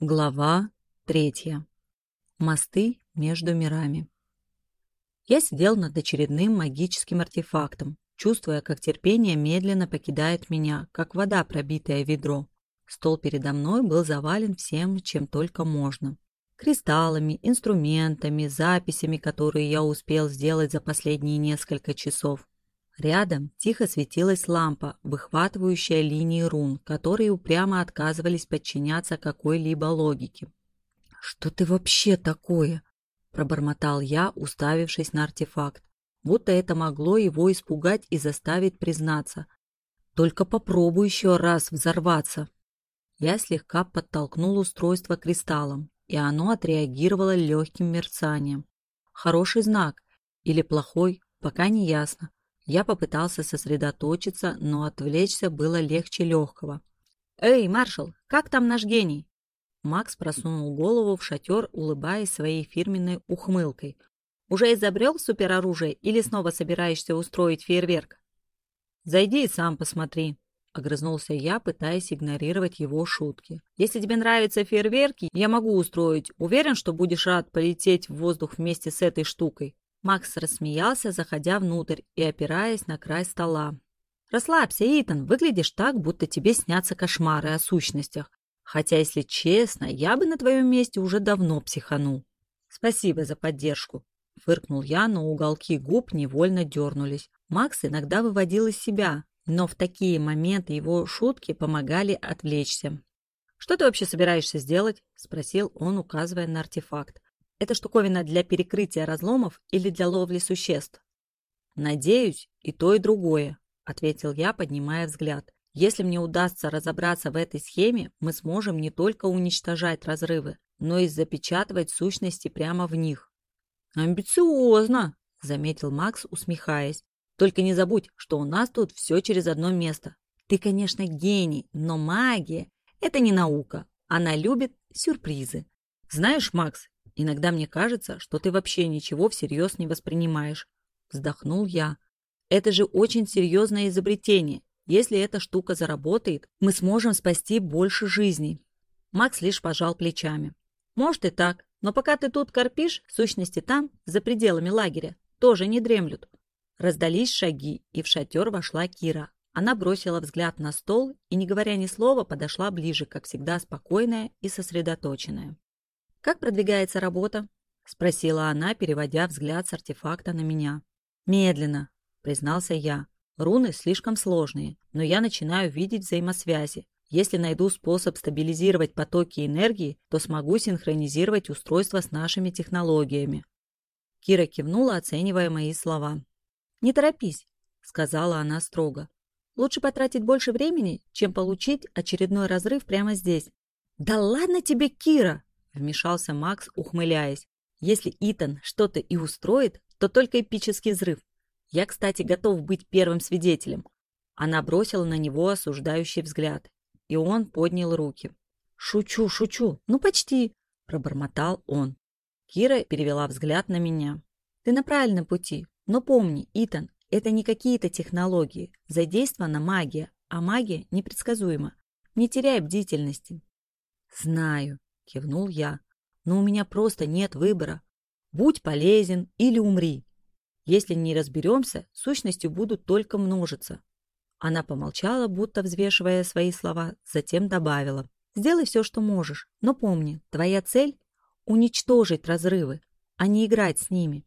Глава третья. Мосты между мирами. Я сидел над очередным магическим артефактом, чувствуя, как терпение медленно покидает меня, как вода, пробитая ведро. Стол передо мной был завален всем, чем только можно. Кристаллами, инструментами, записями, которые я успел сделать за последние несколько часов. Рядом тихо светилась лампа, выхватывающая линии рун, которые упрямо отказывались подчиняться какой-либо логике. «Что ты вообще такое?» – пробормотал я, уставившись на артефакт. Будто это могло его испугать и заставить признаться. «Только попробуй еще раз взорваться!» Я слегка подтолкнул устройство кристаллом, и оно отреагировало легким мерцанием. Хороший знак или плохой, пока не ясно. Я попытался сосредоточиться, но отвлечься было легче легкого. «Эй, маршал, как там наш гений?» Макс просунул голову в шатер, улыбаясь своей фирменной ухмылкой. «Уже изобрел супероружие или снова собираешься устроить фейерверк?» «Зайди и сам посмотри», — огрызнулся я, пытаясь игнорировать его шутки. «Если тебе нравятся фейерверки, я могу устроить. Уверен, что будешь рад полететь в воздух вместе с этой штукой?» Макс рассмеялся, заходя внутрь и опираясь на край стола. «Расслабься, Итан, выглядишь так, будто тебе снятся кошмары о сущностях. Хотя, если честно, я бы на твоем месте уже давно психанул. Спасибо за поддержку». Фыркнул я, но уголки губ невольно дернулись. Макс иногда выводил из себя, но в такие моменты его шутки помогали отвлечься. «Что ты вообще собираешься сделать?» – спросил он, указывая на артефакт. Это штуковина для перекрытия разломов или для ловли существ? Надеюсь, и то, и другое, ответил я, поднимая взгляд. Если мне удастся разобраться в этой схеме, мы сможем не только уничтожать разрывы, но и запечатывать сущности прямо в них. Амбициозно, заметил Макс, усмехаясь. Только не забудь, что у нас тут все через одно место. Ты, конечно, гений, но магия – это не наука. Она любит сюрпризы. Знаешь, Макс, Иногда мне кажется, что ты вообще ничего всерьез не воспринимаешь. Вздохнул я. Это же очень серьезное изобретение. Если эта штука заработает, мы сможем спасти больше жизней. Макс лишь пожал плечами. Может и так, но пока ты тут корпишь, сущности там, за пределами лагеря, тоже не дремлют. Раздались шаги, и в шатер вошла Кира. Она бросила взгляд на стол и, не говоря ни слова, подошла ближе, как всегда спокойная и сосредоточенная. «Как продвигается работа?» — спросила она, переводя взгляд с артефакта на меня. «Медленно», — признался я. «Руны слишком сложные, но я начинаю видеть взаимосвязи. Если найду способ стабилизировать потоки энергии, то смогу синхронизировать устройство с нашими технологиями». Кира кивнула, оценивая мои слова. «Не торопись», — сказала она строго. «Лучше потратить больше времени, чем получить очередной разрыв прямо здесь». «Да ладно тебе, Кира!» Вмешался Макс, ухмыляясь. Если Итан что-то и устроит, то только эпический взрыв. Я, кстати, готов быть первым свидетелем. Она бросила на него осуждающий взгляд, и он поднял руки. «Шучу, шучу, ну почти», — пробормотал он. Кира перевела взгляд на меня. «Ты на правильном пути, но помни, Итан, это не какие-то технологии, задействована магия, а магия непредсказуема. Не теряй бдительности». «Знаю», — кивнул я. «Но у меня просто нет выбора. Будь полезен или умри. Если не разберемся, сущности будут только множиться». Она помолчала, будто взвешивая свои слова, затем добавила. «Сделай все, что можешь, но помни, твоя цель — уничтожить разрывы, а не играть с ними».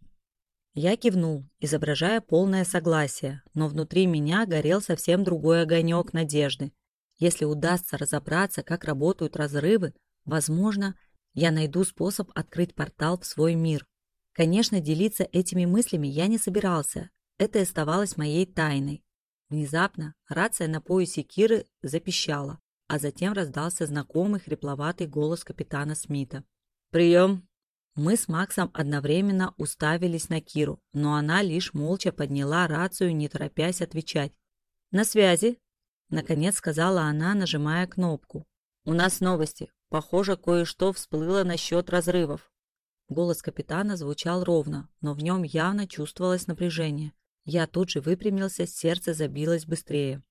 Я кивнул, изображая полное согласие, но внутри меня горел совсем другой огонек надежды. Если удастся разобраться, как работают разрывы, Возможно, я найду способ открыть портал в свой мир. Конечно, делиться этими мыслями я не собирался. Это оставалось моей тайной. Внезапно рация на поясе Киры запищала, а затем раздался знакомый хрипловатый голос капитана Смита. «Прием!» Мы с Максом одновременно уставились на Киру, но она лишь молча подняла рацию, не торопясь отвечать. «На связи!» — наконец сказала она, нажимая кнопку. «У нас новости. Похоже, кое-что всплыло насчет разрывов. Голос капитана звучал ровно, но в нем явно чувствовалось напряжение. Я тут же выпрямился, сердце забилось быстрее.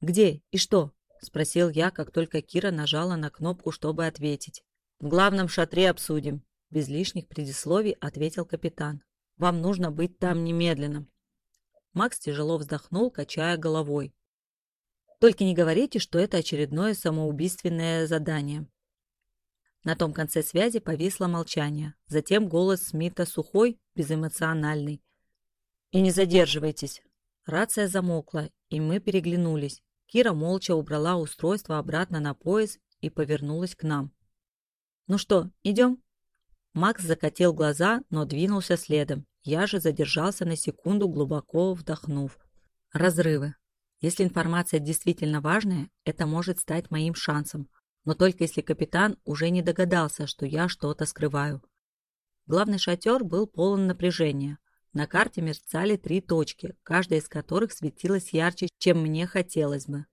«Где и что?» – спросил я, как только Кира нажала на кнопку, чтобы ответить. В главном шатре обсудим. Без лишних предисловий ответил капитан. Вам нужно быть там немедленно. Макс тяжело вздохнул, качая головой. Только не говорите, что это очередное самоубийственное задание. На том конце связи повисло молчание. Затем голос Смита сухой, безэмоциональный. «И не задерживайтесь». Рация замокла, и мы переглянулись. Кира молча убрала устройство обратно на пояс и повернулась к нам. «Ну что, идем?» Макс закатил глаза, но двинулся следом. Я же задержался на секунду, глубоко вдохнув. Разрывы. Если информация действительно важная, это может стать моим шансом. Но только если капитан уже не догадался, что я что-то скрываю. Главный шатер был полон напряжения. На карте мерцали три точки, каждая из которых светилась ярче, чем мне хотелось бы.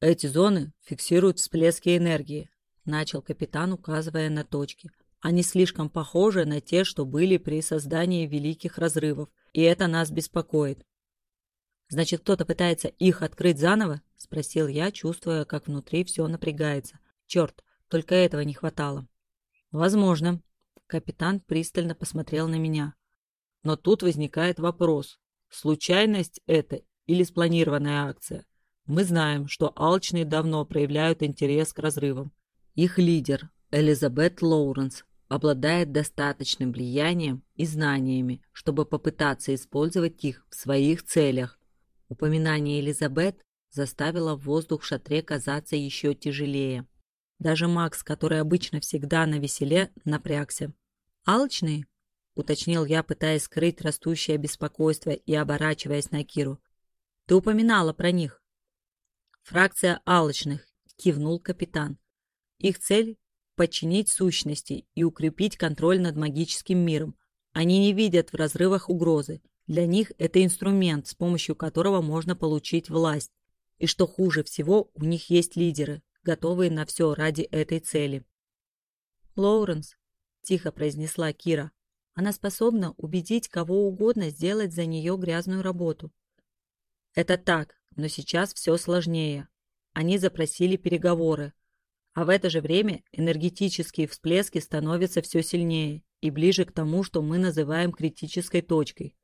«Эти зоны фиксируют всплески энергии», — начал капитан, указывая на точки. «Они слишком похожи на те, что были при создании великих разрывов, и это нас беспокоит. «Значит, кто-то пытается их открыть заново?» — спросил я, чувствуя, как внутри все напрягается. «Черт, только этого не хватало». «Возможно». Капитан пристально посмотрел на меня. Но тут возникает вопрос, случайность это или спланированная акция? Мы знаем, что алчные давно проявляют интерес к разрывам. Их лидер, Элизабет Лоуренс, обладает достаточным влиянием и знаниями, чтобы попытаться использовать их в своих целях. Упоминание Элизабет заставило воздух в шатре казаться еще тяжелее. Даже Макс, который обычно всегда на веселе, напрягся. «Алчные?» — уточнил я, пытаясь скрыть растущее беспокойство и оборачиваясь на Киру. «Ты упоминала про них». «Фракция алчных», — кивнул капитан. «Их цель — подчинить сущности и укрепить контроль над магическим миром. Они не видят в разрывах угрозы, для них это инструмент, с помощью которого можно получить власть. И что хуже всего, у них есть лидеры, готовые на все ради этой цели. «Лоуренс», — тихо произнесла Кира, — «она способна убедить кого угодно сделать за нее грязную работу». «Это так, но сейчас все сложнее. Они запросили переговоры, а в это же время энергетические всплески становятся все сильнее и ближе к тому, что мы называем критической точкой.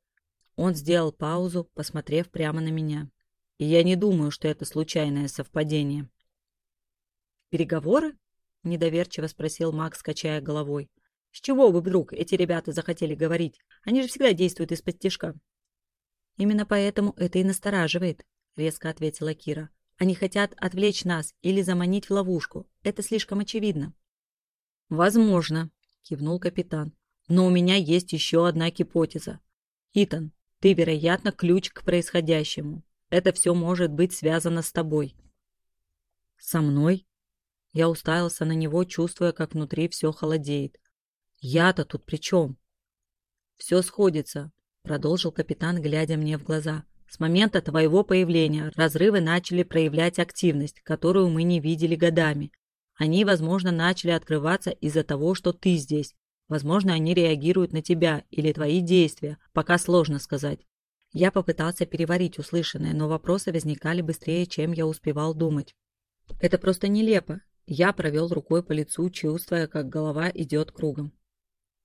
Он сделал паузу, посмотрев прямо на меня. И я не думаю, что это случайное совпадение. «Переговоры?» — недоверчиво спросил Макс, качая головой. «С чего бы вдруг эти ребята захотели говорить? Они же всегда действуют из-под тяжка». «Именно поэтому это и настораживает», — резко ответила Кира. «Они хотят отвлечь нас или заманить в ловушку. Это слишком очевидно». «Возможно», — кивнул капитан. «Но у меня есть еще одна гипотеза. Итан, ты, вероятно, ключ к происходящему. Это все может быть связано с тобой. Со мной? Я уставился на него, чувствуя, как внутри все холодеет. Я-то тут при чем? Все сходится, продолжил капитан, глядя мне в глаза. С момента твоего появления разрывы начали проявлять активность, которую мы не видели годами. Они, возможно, начали открываться из-за того, что ты здесь, Возможно, они реагируют на тебя или твои действия, пока сложно сказать. Я попытался переварить услышанное, но вопросы возникали быстрее, чем я успевал думать. Это просто нелепо. Я провел рукой по лицу, чувствуя, как голова идет кругом.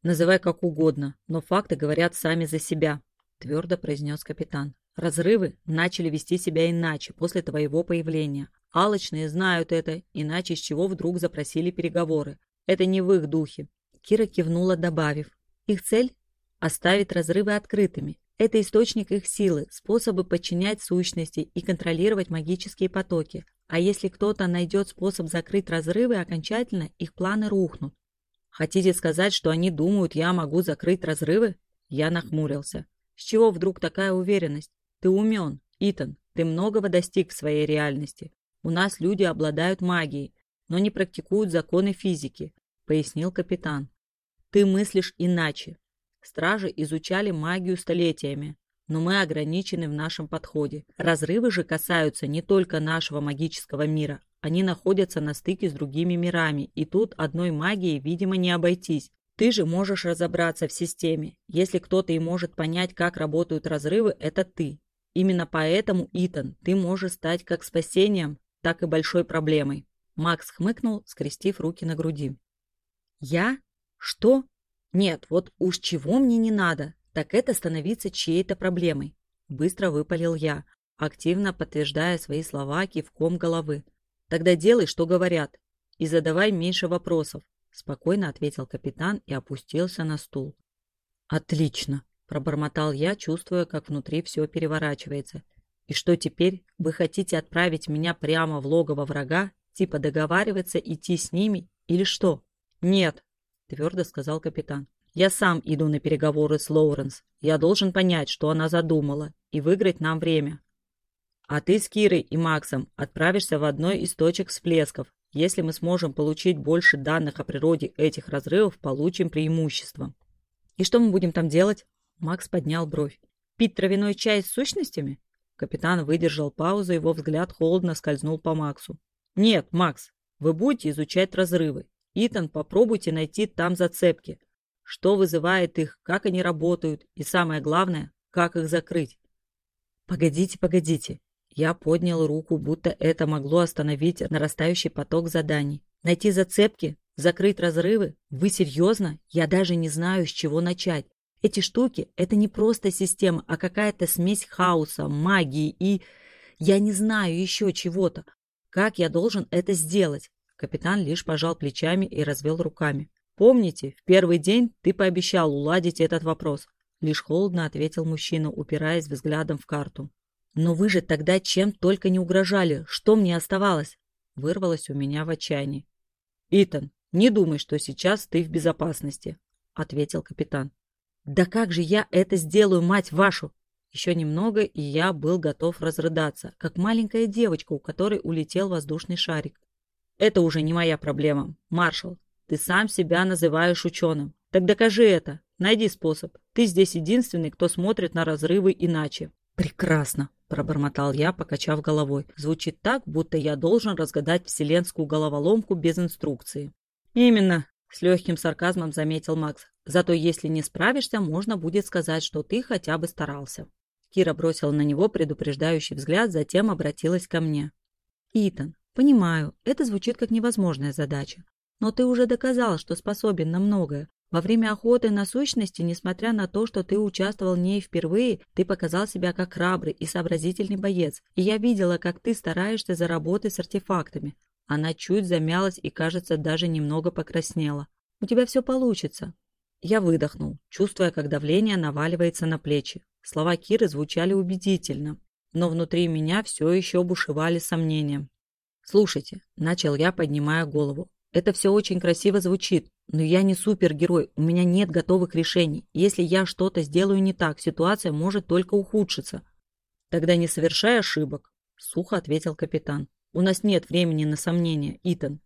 «Называй как угодно, но факты говорят сами за себя», — твердо произнес капитан. «Разрывы начали вести себя иначе после твоего появления. Алочные знают это, иначе с чего вдруг запросили переговоры. Это не в их духе. Кира кивнула, добавив. Их цель – оставить разрывы открытыми. Это источник их силы, способы подчинять сущности и контролировать магические потоки. А если кто-то найдет способ закрыть разрывы окончательно, их планы рухнут. Хотите сказать, что они думают, я могу закрыть разрывы? Я нахмурился. С чего вдруг такая уверенность? Ты умен, Итан, ты многого достиг в своей реальности. У нас люди обладают магией, но не практикуют законы физики пояснил капитан. Ты мыслишь иначе. Стражи изучали магию столетиями, но мы ограничены в нашем подходе. Разрывы же касаются не только нашего магического мира. Они находятся на стыке с другими мирами, и тут одной магией, видимо, не обойтись. Ты же можешь разобраться в системе. Если кто-то и может понять, как работают разрывы, это ты. Именно поэтому, Итан, ты можешь стать как спасением, так и большой проблемой. Макс хмыкнул, скрестив руки на груди. Я? Что? Нет, вот уж чего мне не надо, так это становиться чьей-то проблемой. Быстро выпалил я, активно подтверждая свои слова кивком головы. Тогда делай, что говорят, и задавай меньше вопросов, спокойно ответил капитан и опустился на стул. Отлично, пробормотал я, чувствуя, как внутри все переворачивается. И что теперь? Вы хотите отправить меня прямо в логово врага, типа договариваться идти с ними или что? Нет, твердо сказал капитан. Я сам иду на переговоры с Лоуренс. Я должен понять, что она задумала, и выиграть нам время. А ты с Кирой и Максом отправишься в одной из точек всплесков. Если мы сможем получить больше данных о природе этих разрывов, получим преимущество. И что мы будем там делать? Макс поднял бровь. Пить травяной чай с сущностями? Капитан выдержал паузу, его взгляд холодно скользнул по Максу. Нет, Макс, вы будете изучать разрывы. Итан, попробуйте найти там зацепки. Что вызывает их, как они работают и, самое главное, как их закрыть. Погодите, погодите. Я поднял руку, будто это могло остановить нарастающий поток заданий. Найти зацепки? Закрыть разрывы? Вы серьезно? Я даже не знаю, с чего начать. Эти штуки — это не просто система, а какая-то смесь хаоса, магии и... Я не знаю еще чего-то. Как я должен это сделать? Капитан лишь пожал плечами и развел руками. Помните, в первый день ты пообещал уладить этот вопрос. Лишь холодно ответил мужчина, упираясь взглядом в карту. «Но вы же тогда чем только не угрожали. Что мне оставалось?» Вырвалось у меня в отчаянии. «Итан, не думай, что сейчас ты в безопасности», — ответил капитан. «Да как же я это сделаю, мать вашу?» Еще немного, и я был готов разрыдаться, как маленькая девочка, у которой улетел воздушный шарик. «Это уже не моя проблема, маршал. Ты сам себя называешь ученым. Так докажи это. Найди способ. Ты здесь единственный, кто смотрит на разрывы иначе». «Прекрасно», пробормотал я, покачав головой. Звучит так, будто я должен разгадать вселенскую головоломку без инструкции. Именно, с легким сарказмом заметил Макс. Зато если не справишься, можно будет сказать, что ты хотя бы старался. Кира бросила на него предупреждающий взгляд, затем обратилась ко мне. «Итан, понимаю, это звучит как невозможная задача. Но ты уже доказал, что способен на многое. Во время охоты на сущности, несмотря на то, что ты участвовал в ней впервые, ты показал себя как храбрый и сообразительный боец. И я видела, как ты стараешься заработать с артефактами. Она чуть замялась и, кажется, даже немного покраснела. У тебя все получится. Я выдохнул, чувствуя, как давление наваливается на плечи. Слова Киры звучали убедительно, но внутри меня все еще бушевали сомнения. «Слушайте», — начал я, поднимая голову, — «это все очень красиво звучит, но я не супергерой, у меня нет готовых решений. Если я что-то сделаю не так, ситуация может только ухудшиться. Тогда не совершай ошибок, сухо ответил капитан. У нас нет времени на сомнения, Итан.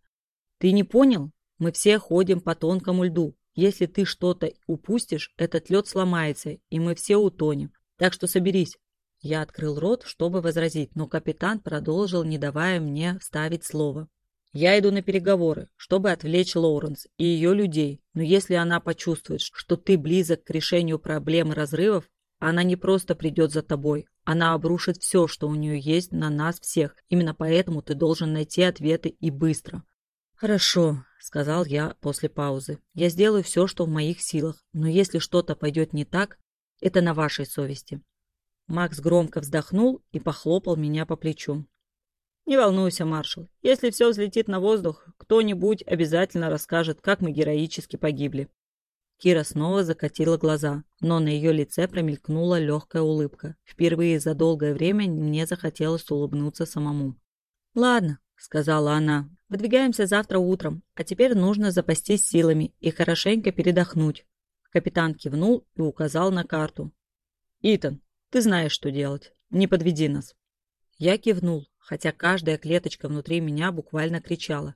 Ты не понял? Мы все ходим по тонкому льду. Если ты что-то упустишь, этот лед сломается, и мы все утонем. Так что соберись. Я открыл рот, чтобы возразить, но капитан продолжил, не давая мне вставить слово. Я иду на переговоры, чтобы отвлечь Лоуренс и ее людей, но если она почувствует, что ты близок к решению проблемы разрывов, она не просто придет за тобой, она обрушит все, что у нее есть, на нас всех. Именно поэтому ты должен найти ответы и быстро. «Хорошо», — сказал я после паузы. «Я сделаю все, что в моих силах, но если что-то пойдет не так, это на вашей совести». Макс громко вздохнул и похлопал меня по плечу. Не волнуйся, маршал. Если все взлетит на воздух, кто-нибудь обязательно расскажет, как мы героически погибли. Кира снова закатила глаза, но на ее лице промелькнула легкая улыбка. Впервые за долгое время мне захотелось улыбнуться самому. «Ладно», — сказала она, — «выдвигаемся завтра утром, а теперь нужно запастись силами и хорошенько передохнуть». Капитан кивнул и указал на карту. «Итан, ты знаешь, что делать. Не подведи нас». Я кивнул, хотя каждая клеточка внутри меня буквально кричала.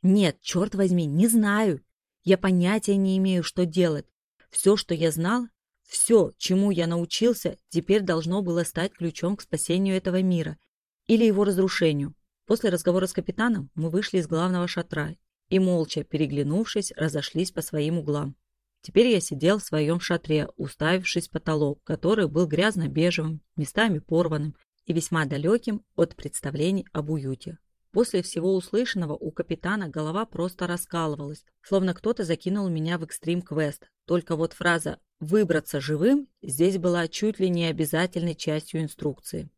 «Нет, черт возьми, не знаю. Я понятия не имею, что делать. Все, что я знал, все, чему я научился, теперь должно было стать ключом к спасению этого мира или его разрушению. После разговора с капитаном мы вышли из главного шатра и, молча переглянувшись, разошлись по своим углам. Теперь я сидел в своем шатре, уставившись в потолок, который был грязно-бежевым, местами порванным и весьма далеким от представлений об уюте. После всего услышанного у капитана голова просто раскалывалась, словно кто-то закинул меня в экстрим-квест. Только вот фраза «выбраться живым» здесь была чуть ли не обязательной частью инструкции.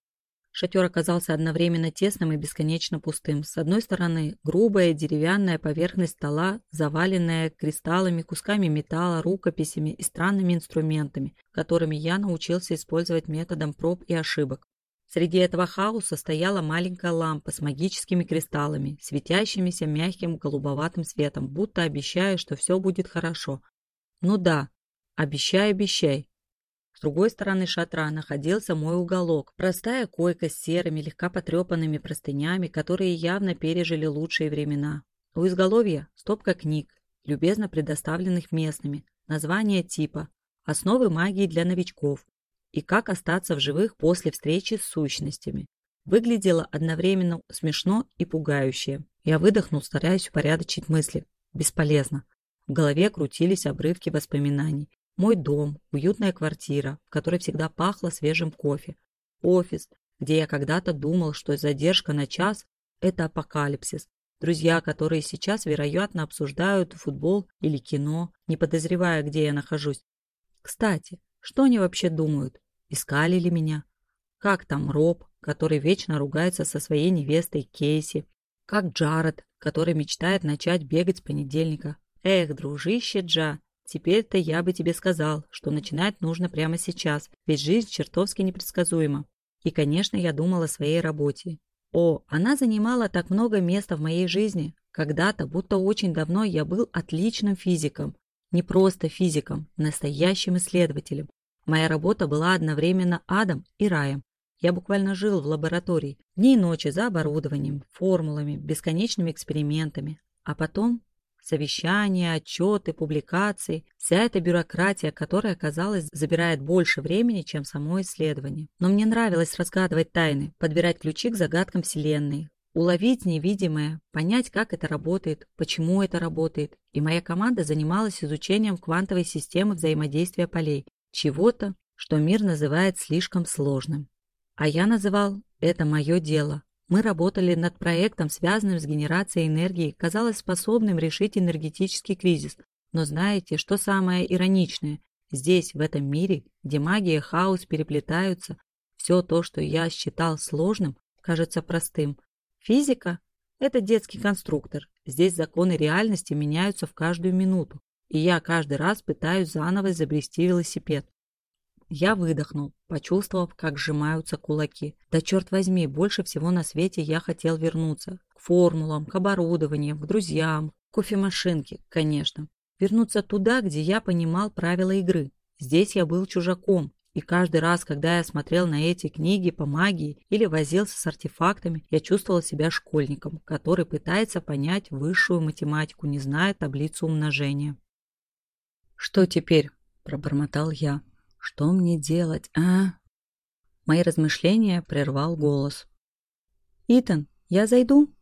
Шатер оказался одновременно тесным и бесконечно пустым. С одной стороны, грубая деревянная поверхность стола, заваленная кристаллами, кусками металла, рукописями и странными инструментами, которыми я научился использовать методом проб и ошибок. Среди этого хаоса стояла маленькая лампа с магическими кристаллами, светящимися мягким голубоватым светом, будто обещая, что все будет хорошо. Ну да, обещай, обещай. С другой стороны шатра находился мой уголок, простая койка с серыми, слегка потрепанными простынями, которые явно пережили лучшие времена. У изголовья стопка книг, любезно предоставленных местными, название типа, основы магии для новичков, и как остаться в живых после встречи с сущностями. Выглядело одновременно смешно и пугающе. Я выдохнул, стараясь упорядочить мысли. Бесполезно. В голове крутились обрывки воспоминаний. Мой дом, уютная квартира, в которой всегда пахло свежим кофе. Офис, где я когда-то думал, что задержка на час – это апокалипсис. Друзья, которые сейчас, вероятно, обсуждают футбол или кино, не подозревая, где я нахожусь. Кстати, что они вообще думают? Искали ли меня? Как там Роб, который вечно ругается со своей невестой Кейси? Как Джаред, который мечтает начать бегать с понедельника? Эх, дружище Джа, теперь-то я бы тебе сказал, что начинать нужно прямо сейчас, ведь жизнь чертовски непредсказуема. И, конечно, я думал о своей работе. О, она занимала так много места в моей жизни. Когда-то, будто очень давно, я был отличным физиком. Не просто физиком, настоящим исследователем. Моя работа была одновременно адом и раем. Я буквально жил в лаборатории, дни и ночи за оборудованием, формулами, бесконечными экспериментами. А потом совещания, отчеты, публикации, вся эта бюрократия, которая, казалось, забирает больше времени, чем само исследование. Но мне нравилось разгадывать тайны, подбирать ключи к загадкам Вселенной, уловить невидимое, понять, как это работает, почему это работает. И моя команда занималась изучением квантовой системы взаимодействия полей, чего-то, что мир называет слишком сложным. А я называл это мое дело. Мы работали над проектом, связанным с генерацией энергии, казалось способным решить энергетический кризис. Но знаете, что самое ироничное? Здесь, в этом мире, где магия и хаос переплетаются, все то, что я считал сложным, кажется простым. Физика – это детский конструктор. Здесь законы реальности меняются в каждую минуту и я каждый раз пытаюсь заново изобрести велосипед. Я выдохнул, почувствовав, как сжимаются кулаки. Да черт возьми, больше всего на свете я хотел вернуться. К формулам, к оборудованию, к друзьям, к кофемашинке, конечно. Вернуться туда, где я понимал правила игры. Здесь я был чужаком, и каждый раз, когда я смотрел на эти книги по магии или возился с артефактами, я чувствовал себя школьником, который пытается понять высшую математику, не зная таблицу умножения. «Что теперь?» – пробормотал я. «Что мне делать, а?» Мои размышления прервал голос. «Итан, я зайду?»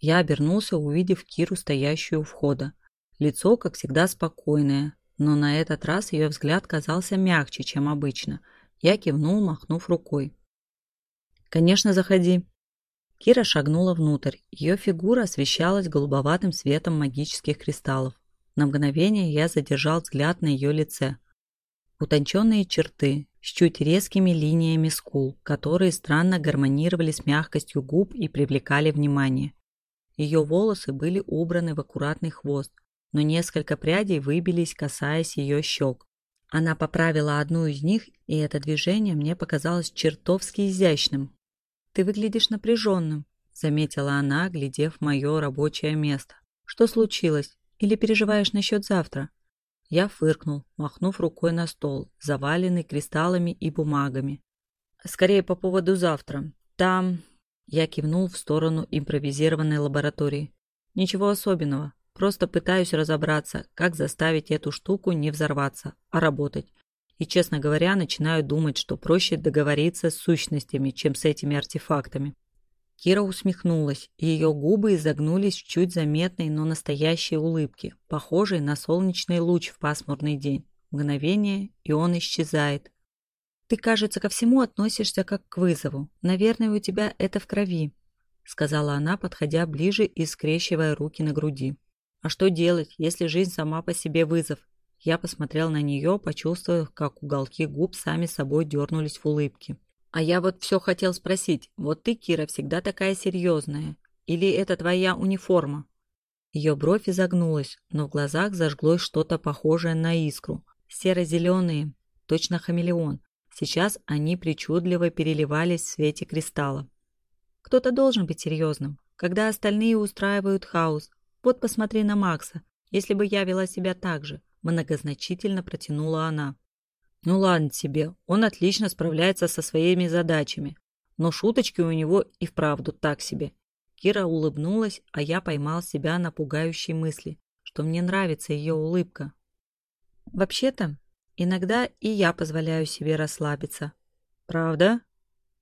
Я обернулся, увидев Киру, стоящую у входа. Лицо, как всегда, спокойное, но на этот раз ее взгляд казался мягче, чем обычно. Я кивнул, махнув рукой. «Конечно, заходи». Кира шагнула внутрь. Ее фигура освещалась голубоватым светом магических кристаллов. На мгновение я задержал взгляд на ее лице. Утонченные черты, с чуть резкими линиями скул, которые странно гармонировали с мягкостью губ и привлекали внимание. Ее волосы были убраны в аккуратный хвост, но несколько прядей выбились, касаясь ее щек. Она поправила одну из них, и это движение мне показалось чертовски изящным. «Ты выглядишь напряженным», — заметила она, глядев мое рабочее место. «Что случилось? Или переживаешь насчет завтра?» Я фыркнул, махнув рукой на стол, заваленный кристаллами и бумагами. «Скорее по поводу завтра. Там...» Я кивнул в сторону импровизированной лаборатории. «Ничего особенного. Просто пытаюсь разобраться, как заставить эту штуку не взорваться, а работать. И, честно говоря, начинаю думать, что проще договориться с сущностями, чем с этими артефактами. Кира усмехнулась, и ее губы изогнулись в чуть заметной, но настоящей улыбке, похожей на солнечный луч в пасмурный день. Мгновение, и он исчезает. «Ты, кажется, ко всему относишься как к вызову. Наверное, у тебя это в крови». сказала она, подходя ближе и скрещивая руки на груди. «А что делать, если жизнь сама по себе вызов?» Я посмотрел на нее, почувствовав, как уголки губ сами собой дернулись в улыбке. «А я вот все хотел спросить. Вот ты, Кира, всегда такая серьезная. Или это твоя униформа?» Ее бровь изогнулась, но в глазах зажглось что-то похожее на искру. Серо-зеленые, точно хамелеон. Сейчас они причудливо переливались в свете кристалла. Кто-то должен быть серьезным, когда остальные устраивают хаос. Вот посмотри на Макса. Если бы я вела себя так же, многозначительно протянула она. Ну ладно тебе, он отлично справляется со своими задачами. Но шуточки у него и вправду так себе. Кира улыбнулась, а я поймал себя на пугающей мысли, что мне нравится ее улыбка. Вообще-то, иногда и я позволяю себе расслабиться. Правда?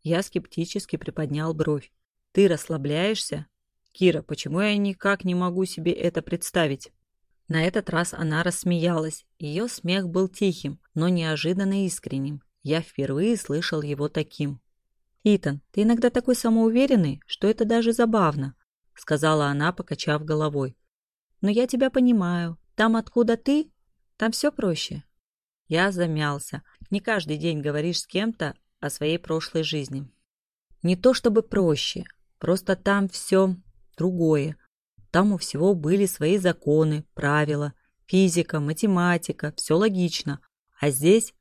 Я скептически приподнял бровь. «Ты расслабляешься? Кира, почему я никак не могу себе это представить?» На этот раз она рассмеялась. Ее смех был тихим, но неожиданно искренним. Я впервые слышал его таким. «Итан, ты иногда такой самоуверенный, что это даже забавно», сказала она, покачав головой. «Но я тебя понимаю. Там, откуда ты, там все проще». Я замялся. Не каждый день говоришь с кем-то о своей прошлой жизни. Не то чтобы проще, просто там все другое. Там у всего были свои законы, правила, физика, математика, все логично. А здесь,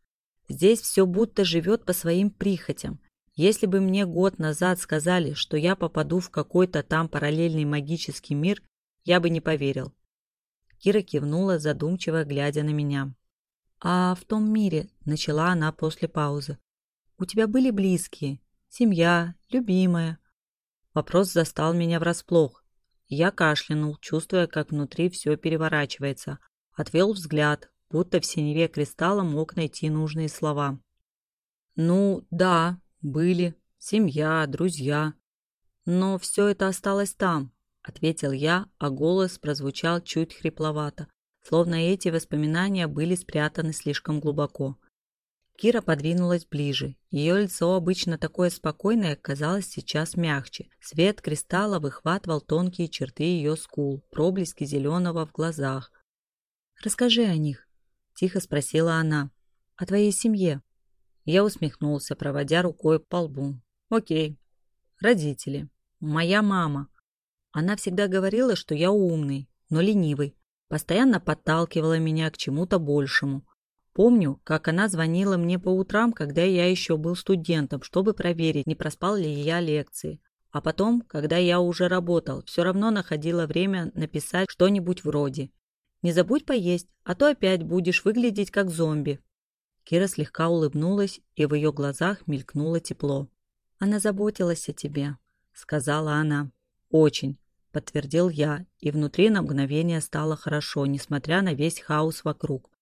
здесь все будто живет по своим прихотям. Если бы мне год назад сказали, что я попаду в какой-то там параллельный магический мир, я бы не поверил. Кира кивнула, задумчиво глядя на меня. «А в том мире», — начала она после паузы, у тебя были близкие, семья, любимая?» Вопрос застал меня врасплох. Я кашлянул, чувствуя, как внутри все переворачивается. Отвел взгляд, будто в синеве кристалла мог найти нужные слова. «Ну, да, были. Семья, друзья. Но все это осталось там», — ответил я, а голос прозвучал чуть хрипловато, словно эти воспоминания были спрятаны слишком глубоко. Кира подвинулась ближе. Ее лицо, обычно такое спокойное, казалось сейчас мягче. Свет кристалла выхватывал тонкие черты ее скул, проблески зеленого в глазах. «Расскажи о них», – тихо спросила она. «О твоей семье». Я усмехнулся, проводя рукой по лбу. «Окей. Родители. Моя мама. Она всегда говорила, что я умный, но ленивый. Постоянно подталкивала меня к чему-то большему. Помню, как она звонила мне по утрам, когда я еще был студентом, чтобы проверить, не проспал ли я лекции. А потом, когда я уже работал, все равно находила время написать что-нибудь вроде «Не забудь поесть, а то опять будешь выглядеть как зомби». Кира слегка улыбнулась, и в ее глазах мелькнуло тепло. «Она заботилась о тебе», — сказала она. «Очень», — подтвердил я, и внутри на мгновение стало хорошо, несмотря на весь хаос вокруг.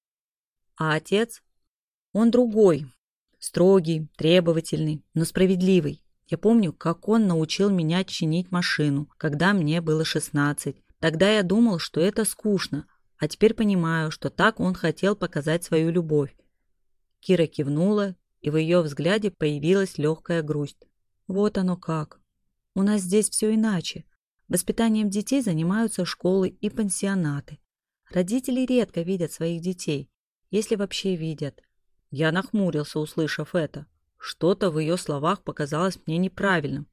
А отец? Он другой. Строгий, требовательный, но справедливый. Я помню, как он научил меня чинить машину, когда мне было 16. Тогда я думал, что это скучно, а теперь понимаю, что так он хотел показать свою любовь. Кира кивнула, и в ее взгляде появилась легкая грусть. Вот оно как. У нас здесь все иначе. Воспитанием детей занимаются школы и пансионаты. Родители редко видят своих детей, если вообще видят. Я нахмурился, услышав это. Что-то в ее словах показалось мне неправильным.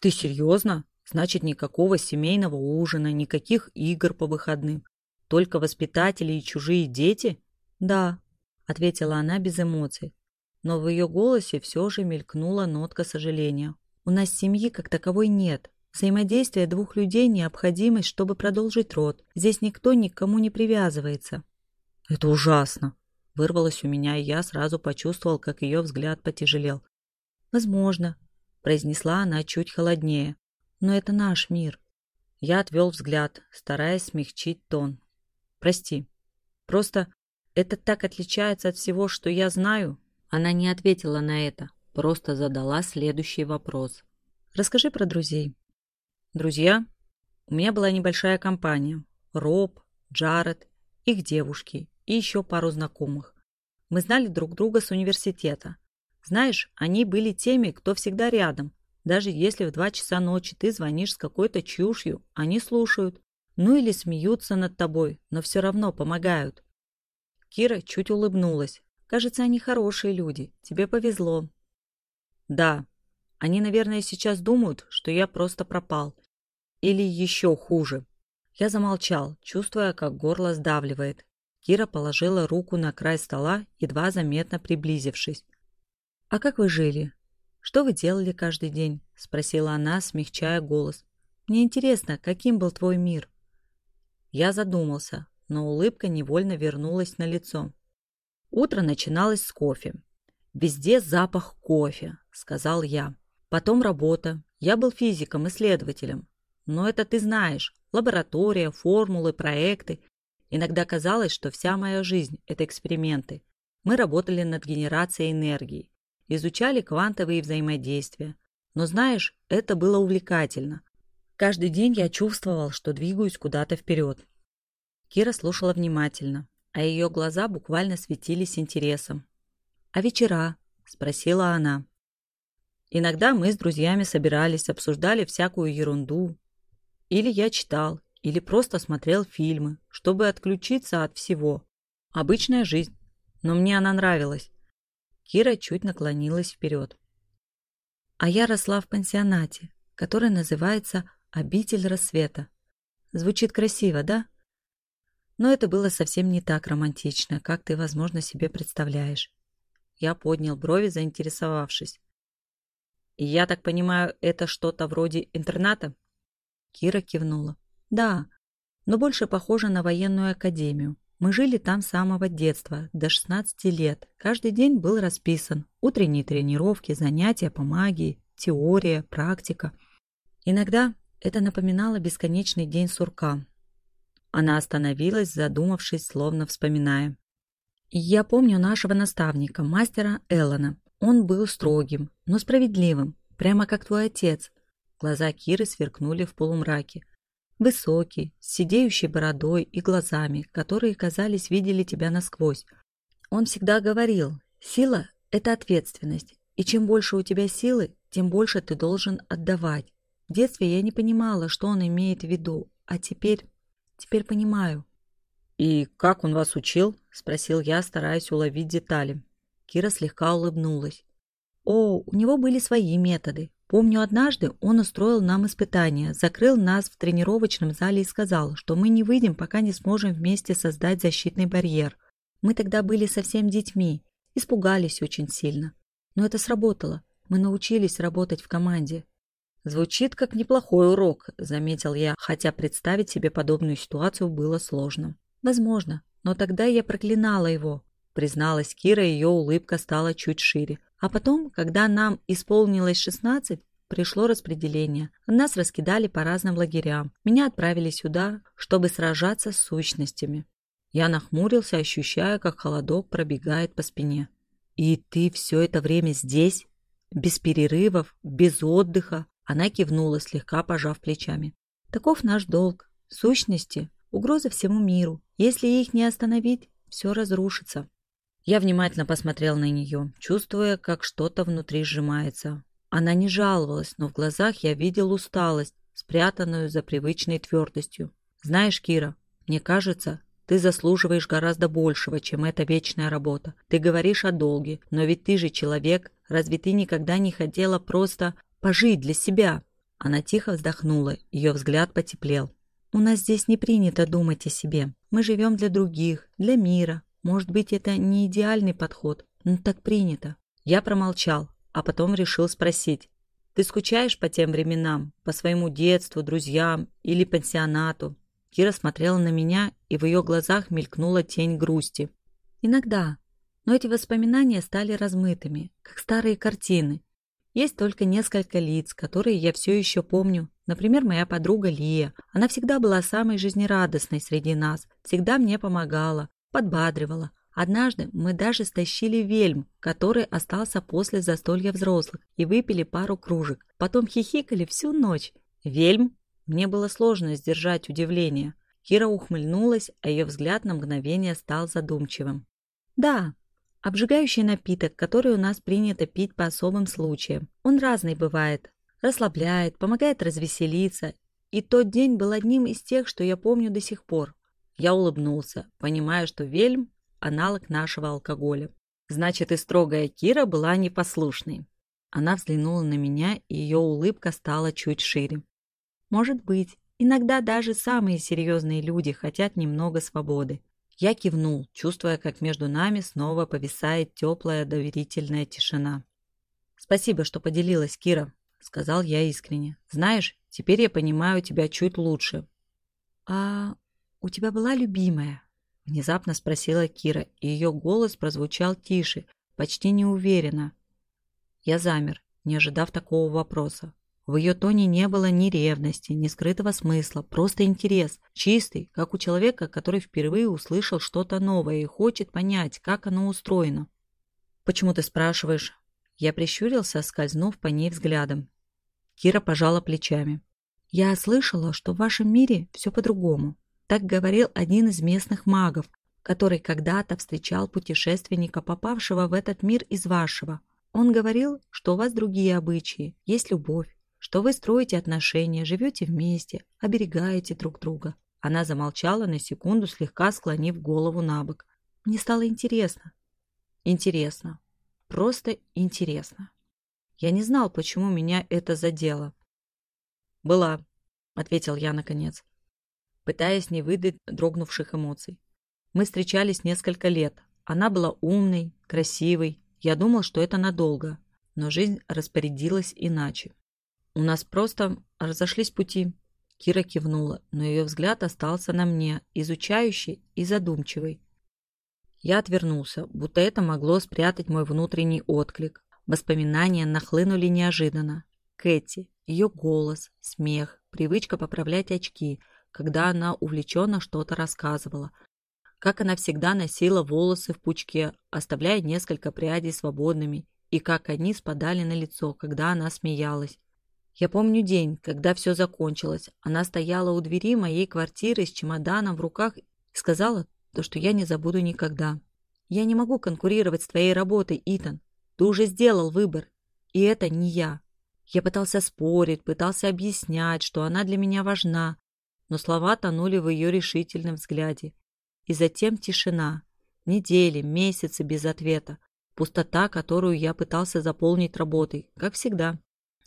«Ты серьезно? Значит, никакого семейного ужина, никаких игр по выходным. Только воспитатели и чужие дети?» «Да», — ответила она без эмоций. Но в ее голосе все же мелькнула нотка сожаления. «У нас семьи как таковой нет. Взаимодействие двух людей – необходимость, чтобы продолжить род. Здесь никто никому не привязывается. «Это ужасно!» Вырвалось у меня, и я сразу почувствовал, как ее взгляд потяжелел. «Возможно», — произнесла она чуть холоднее. «Но это наш мир». Я отвел взгляд, стараясь смягчить тон. «Прости. Просто это так отличается от всего, что я знаю». Она не ответила на это, просто задала следующий вопрос. «Расскажи про друзей». «Друзья?» У меня была небольшая компания. Роб, Джаред, их девушки и еще пару знакомых. Мы знали друг друга с университета. Знаешь, они были теми, кто всегда рядом, Даже если в два часа ночи ты звонишь с какой-то чушью, они слушают. Ну или смеются над тобой, но все равно помогают. Кира чуть улыбнулась. Кажется, они хорошие люди. Тебе повезло. Да. Они, наверное, сейчас думают, что я просто пропал. Или еще хуже. Я замолчал, чувствуя, как горло сдавливает. Кира положила руку на край стола, едва заметно приблизившись. «А как вы жили? Что вы делали каждый день?» — спросила она, смягчая голос. «Мне интересно, каким был твой мир?» Я задумался, но улыбка невольно вернулась на лицо. Утро начиналось с кофе. «Везде запах кофе», — сказал я. Потом работа. Я был физиком-исследователем. Но это ты знаешь. Лаборатория, формулы, проекты. Иногда казалось, что вся моя жизнь – это эксперименты. Мы работали над генерацией энергии, изучали квантовые взаимодействия. Но знаешь, это было увлекательно. Каждый день я чувствовал, что двигаюсь куда-то вперед. Кира слушала внимательно, а ее глаза буквально светились интересом. «А вечера?» – спросила она. Иногда мы с друзьями собирались, обсуждали всякую ерунду. Или я читал, или просто смотрел фильмы, чтобы отключиться от всего. Обычная жизнь, но мне она нравилась. Кира чуть наклонилась вперед. А я росла в пансионате, который называется «Обитель рассвета». Звучит красиво, да? Но это было совсем не так романтично, как ты, возможно, себе представляешь. Я поднял брови, заинтересовавшись. Я так понимаю, это что-то вроде интерната? Кира кивнула. Да, но больше похоже на военную академию. Мы жили там с самого детства, до 16 лет. Каждый день был расписан. Утренние тренировки, занятия по магии, теория, практика. Иногда это напоминало бесконечный день сурка. Она остановилась, задумавшись, словно вспоминая. Я помню нашего наставника, мастера Эллона. Он был строгим, но справедливым, прямо как твой отец. Глаза Киры сверкнули в полумраке. Высокий, с сидеющей бородой и глазами, которые, казались, видели тебя насквозь. Он всегда говорил, сила – это ответственность, и чем больше у тебя силы, тем больше ты должен отдавать. В детстве я не понимала, что он имеет в виду, а теперь... теперь понимаю. «И как он вас учил?» – спросил я, стараясь уловить детали. Кира слегка улыбнулась. «О, у него были свои методы. Помню, однажды он устроил нам испытание, закрыл нас в тренировочном зале и сказал, что мы не выйдем, пока не сможем вместе создать защитный барьер. Мы тогда были совсем детьми, испугались очень сильно. Но это сработало. Мы научились работать в команде. «Звучит как неплохой урок», — заметил я, хотя представить себе подобную ситуацию было сложно. «Возможно, но тогда я проклинала его», — призналась Кира, ее улыбка стала чуть шире. А потом, когда нам исполнилось 16, пришло распределение. Нас раскидали по разным лагерям. Меня отправили сюда, чтобы сражаться с сущностями. Я нахмурился, ощущая, как холодок пробегает по спине. «И ты все это время здесь? Без перерывов? Без отдыха?» Она кивнула, слегка пожав плечами. «Таков наш долг. Сущности – угроза всему миру. Если их не остановить, все разрушится. Я внимательно посмотрел на нее, чувствуя, как что-то внутри сжимается. Она не жаловалась, но в глазах я видел усталость, спрятанную за привычной твердостью. «Знаешь, Кира, мне кажется, ты заслуживаешь гораздо большего, чем эта вечная работа. Ты говоришь о долге, но ведь ты же человек. Разве ты никогда не хотела просто пожить для себя?» Она тихо вздохнула, ее взгляд потеплел. «У нас здесь не принято думать о себе. Мы живем для других, для мира, может быть, это не идеальный подход, но так принято. Я промолчал, а потом решил спросить. Ты скучаешь по тем временам, по своему детству, друзьям или пансионату? Кира смотрела на меня, и в ее глазах мелькнула тень грусти. Иногда. Но эти воспоминания стали размытыми, как старые картины. Есть только несколько лиц, которые я все еще помню. Например, моя подруга Лия. Она всегда была самой жизнерадостной среди нас, всегда мне помогала, подбадривала. Однажды мы даже стащили вельм, который остался после застолья взрослых, и выпили пару кружек. Потом хихикали всю ночь. Вельм? Мне было сложно сдержать удивление. Кира ухмыльнулась, а ее взгляд на мгновение стал задумчивым. «Да, обжигающий напиток, который у нас принято пить по особым случаям. Он разный бывает. Расслабляет, помогает развеселиться. И тот день был одним из тех, что я помню до сих пор. Я улыбнулся, понимая, что вельм – аналог нашего алкоголя. Значит, и строгая Кира была непослушной. Она взглянула на меня, и ее улыбка стала чуть шире. Может быть, иногда даже самые серьезные люди хотят немного свободы. Я кивнул, чувствуя, как между нами снова повисает теплая доверительная тишина. «Спасибо, что поделилась, Кира», — сказал я искренне. «Знаешь, теперь я понимаю тебя чуть лучше». «А у тебя была любимая?» — внезапно спросила Кира, и ее голос прозвучал тише, почти неуверенно. Я замер, не ожидав такого вопроса. В ее тоне не было ни ревности, ни скрытого смысла, просто интерес, чистый, как у человека, который впервые услышал что-то новое и хочет понять, как оно устроено. «Почему ты спрашиваешь?» Я прищурился, скользнув по ней взглядом. Кира пожала плечами. «Я слышала, что в вашем мире все по-другому. Так говорил один из местных магов, который когда-то встречал путешественника, попавшего в этот мир из вашего. Он говорил, что у вас другие обычаи, есть любовь, что вы строите отношения, живете вместе, оберегаете друг друга. Она замолчала на секунду, слегка склонив голову на бок. Мне стало интересно. Интересно. Просто интересно. Я не знал, почему меня это задело. «Была», — ответил я наконец, пытаясь не выдать дрогнувших эмоций. Мы встречались несколько лет. Она была умной, красивой. Я думал, что это надолго. Но жизнь распорядилась иначе. У нас просто разошлись пути. Кира кивнула, но ее взгляд остался на мне, изучающий и задумчивый. Я отвернулся, будто это могло спрятать мой внутренний отклик. Воспоминания нахлынули неожиданно. Кэти, ее голос, смех, привычка поправлять очки, когда она увлеченно что-то рассказывала. Как она всегда носила волосы в пучке, оставляя несколько прядей свободными, и как они спадали на лицо, когда она смеялась. Я помню день, когда все закончилось. Она стояла у двери моей квартиры с чемоданом в руках и сказала то, что я не забуду никогда. «Я не могу конкурировать с твоей работой, Итан. Ты уже сделал выбор, и это не я». Я пытался спорить, пытался объяснять, что она для меня важна, но слова тонули в ее решительном взгляде. И затем тишина. Недели, месяцы без ответа. Пустота, которую я пытался заполнить работой, как всегда.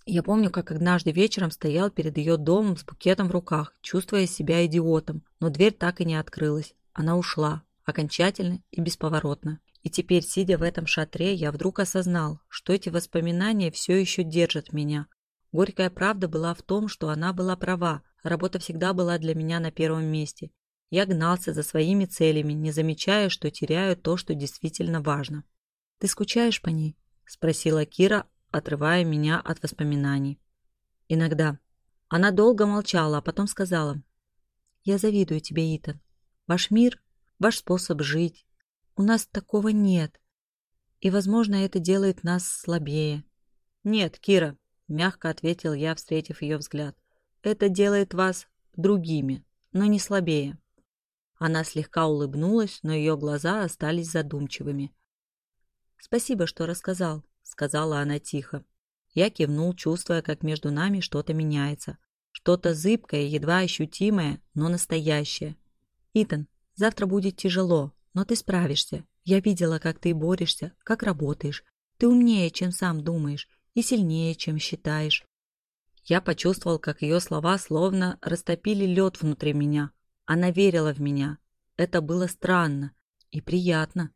Я помню, как однажды вечером стоял перед ее домом с букетом в руках, чувствуя себя идиотом, но дверь так и не открылась. Она ушла, окончательно и бесповоротно. И теперь, сидя в этом шатре, я вдруг осознал, что эти воспоминания все еще держат меня. Горькая правда была в том, что она была права, работа всегда была для меня на первом месте. Я гнался за своими целями, не замечая, что теряю то, что действительно важно. «Ты скучаешь по ней?» – спросила Кира, отрывая меня от воспоминаний. Иногда. Она долго молчала, а потом сказала. «Я завидую тебе, Итан. Ваш мир, ваш способ жить. У нас такого нет. И, возможно, это делает нас слабее». «Нет, Кира», — мягко ответил я, встретив ее взгляд. «Это делает вас другими, но не слабее». Она слегка улыбнулась, но ее глаза остались задумчивыми. «Спасибо, что рассказал», — сказала она тихо. Я кивнул, чувствуя, как между нами что-то меняется. Что-то зыбкое, едва ощутимое, но настоящее. «Итан, завтра будет тяжело, но ты справишься. Я видела, как ты борешься, как работаешь. Ты умнее, чем сам думаешь, и сильнее, чем считаешь». Я почувствовал, как ее слова словно растопили лед внутри меня. Она верила в меня. Это было странно и приятно.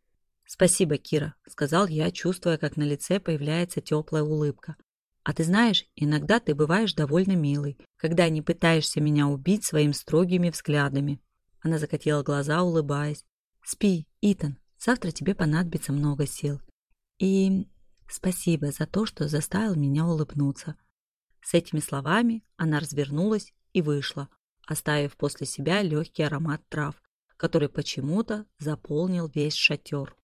«Спасибо, Кира», — сказал я, чувствуя, как на лице появляется теплая улыбка. «А ты знаешь, иногда ты бываешь довольно милый, когда не пытаешься меня убить своими строгими взглядами». Она закатила глаза, улыбаясь. «Спи, Итан, завтра тебе понадобится много сил. И спасибо за то, что заставил меня улыбнуться». С этими словами она развернулась и вышла, оставив после себя легкий аромат трав, который почему-то заполнил весь шатер.